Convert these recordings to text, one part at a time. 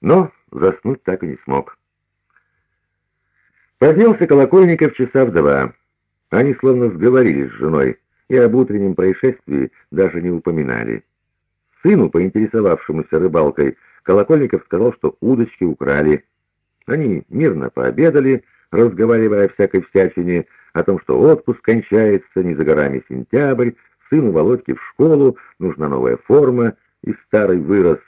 но заснуть так и не смог. Поднялся Колокольников часа в два. Они словно сговорились с женой и об утреннем происшествии даже не упоминали. Сыну, поинтересовавшемуся рыбалкой, Колокольников сказал, что удочки украли. Они мирно пообедали, разговаривая о всякой всячине, о том, что отпуск кончается, не за горами сентябрь, сыну Володьке в школу, нужна новая форма, и старый вырос.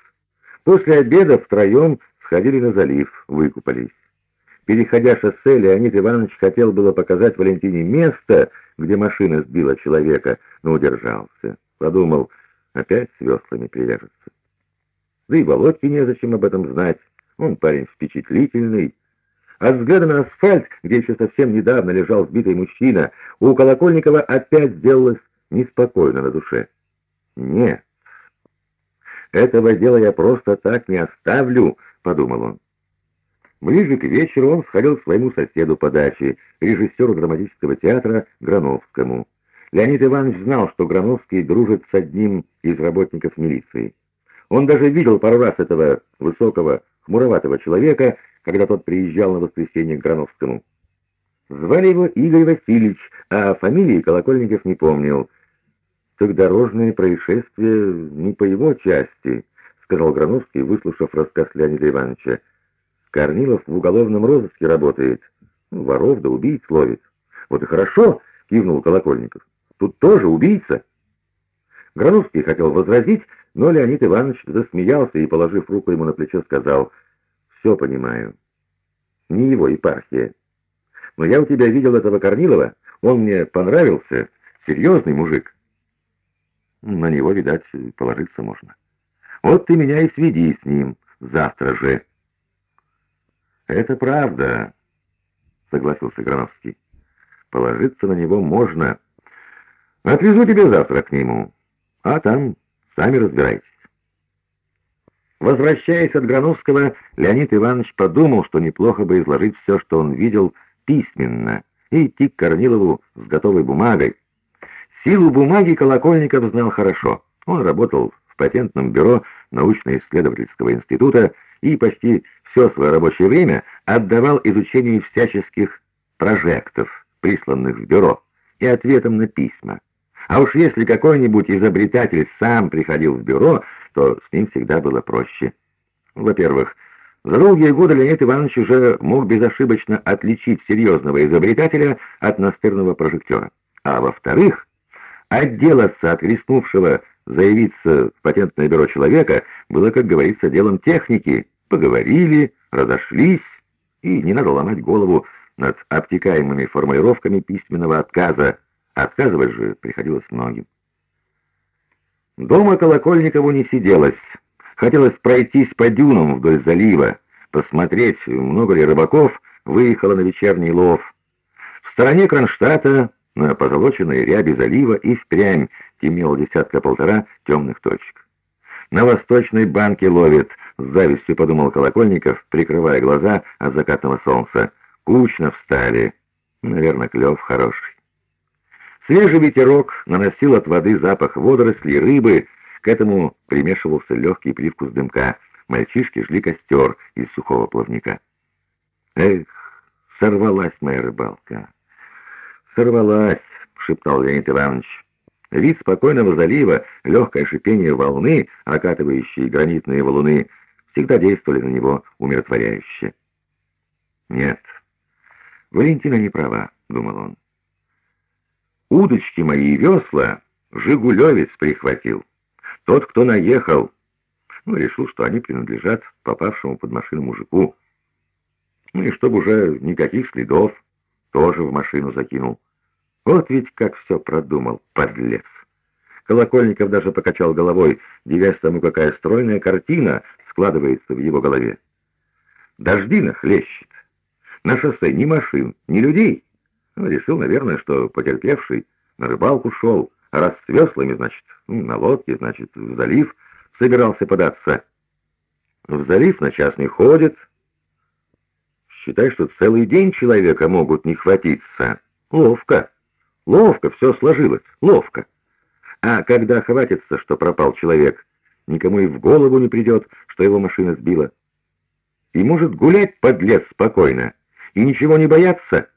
После обеда втроем сходили на залив, выкупались. Переходя шоссе, Леонид Иванович хотел было показать Валентине место, где машина сбила человека, но удержался. Подумал, опять с веслами привяжется. Да и Володьке незачем об этом знать. Он парень впечатлительный. От взгляда на асфальт, где еще совсем недавно лежал сбитый мужчина, у Колокольникова опять сделалось неспокойно на душе. «Нет, этого дела я просто так не оставлю», — подумал он. Ближе к вечеру он сходил к своему соседу по даче, режиссеру драматического театра Грановскому. Леонид Иванович знал, что Грановский дружит с одним из работников милиции. Он даже видел пару раз этого высокого, хмуроватого человека, когда тот приезжал на воскресенье к Грановскому. Звали его Игорь Васильевич, а фамилии Колокольников не помнил. «Так дорожные происшествия не по его части», — сказал Грановский, выслушав рассказ Леонида Ивановича. Корнилов в уголовном розыске работает. Воров да убийц ловит. Вот и хорошо, кивнул Колокольников. Тут тоже убийца. Грановский хотел возразить, но Леонид Иванович засмеялся и, положив руку ему на плечо, сказал, «Все понимаю. Не его епархия. Но я у тебя видел этого Корнилова, он мне понравился, серьезный мужик. На него, видать, положиться можно. Вот ты меня и сведи с ним завтра же». «Это правда», — согласился Грановский. «Положиться на него можно. Отвезу тебя завтра к нему, а там сами разбирайтесь». Возвращаясь от Грановского, Леонид Иванович подумал, что неплохо бы изложить все, что он видел, письменно, и идти к Корнилову с готовой бумагой. Силу бумаги Колокольников знал хорошо. Он работал в патентном бюро научно-исследовательского института и почти все свое рабочее время отдавал изучению всяческих прожектов, присланных в бюро, и ответам на письма. А уж если какой-нибудь изобретатель сам приходил в бюро, то с ним всегда было проще. Во-первых, за долгие годы Леонид Иванович уже мог безошибочно отличить серьезного изобретателя от настырного прожектора. А во-вторых, отделаться от рискнувшего заявиться в патентное бюро человека было, как говорится, делом техники, Поговорили, разошлись, и не надо ломать голову над обтекаемыми формулировками письменного отказа. Отказывать же приходилось многим. Дома Колокольникову не сиделось. Хотелось пройтись по дюнам вдоль залива, посмотреть, много ли рыбаков выехало на вечерний лов. В стороне Кронштадта, на позолоченной ряби залива, и впрямь темнело десятка-полтора темных точек. На восточной банке ловит, с завистью подумал Колокольников, прикрывая глаза от закатного солнца. Кучно встали. Наверное, клев хороший. Свежий ветерок наносил от воды запах водорослей, рыбы. К этому примешивался легкий привкус дымка. Мальчишки жгли костер из сухого плавника. Эх, сорвалась моя рыбалка. Сорвалась, шептал Леонид Иванович. Вид спокойного залива, легкое шипение волны, окатывающие гранитные валуны, всегда действовали на него умиротворяюще. «Нет, Валентина не права», — думал он. «Удочки мои и весла Жигулевец прихватил. Тот, кто наехал, ну, решил, что они принадлежат попавшему под машину мужику. Ну и чтобы уже никаких следов, тоже в машину закинул». Вот ведь как все продумал, подлец. Колокольников даже покачал головой, девясь тому, какая стройная картина складывается в его голове. Дожди нахлещет. На шоссе ни машин, ни людей. Ну, решил, наверное, что потерпевший на рыбалку шел, а раз с веслами, значит, ну, на лодке, значит, в залив собирался податься. В залив на час не ходит. Считай, что целый день человека могут не хватиться. Ловко. Ловко все сложилось, ловко. А когда хватится, что пропал человек, никому и в голову не придет, что его машина сбила. и может гулять под лес спокойно, и ничего не бояться?»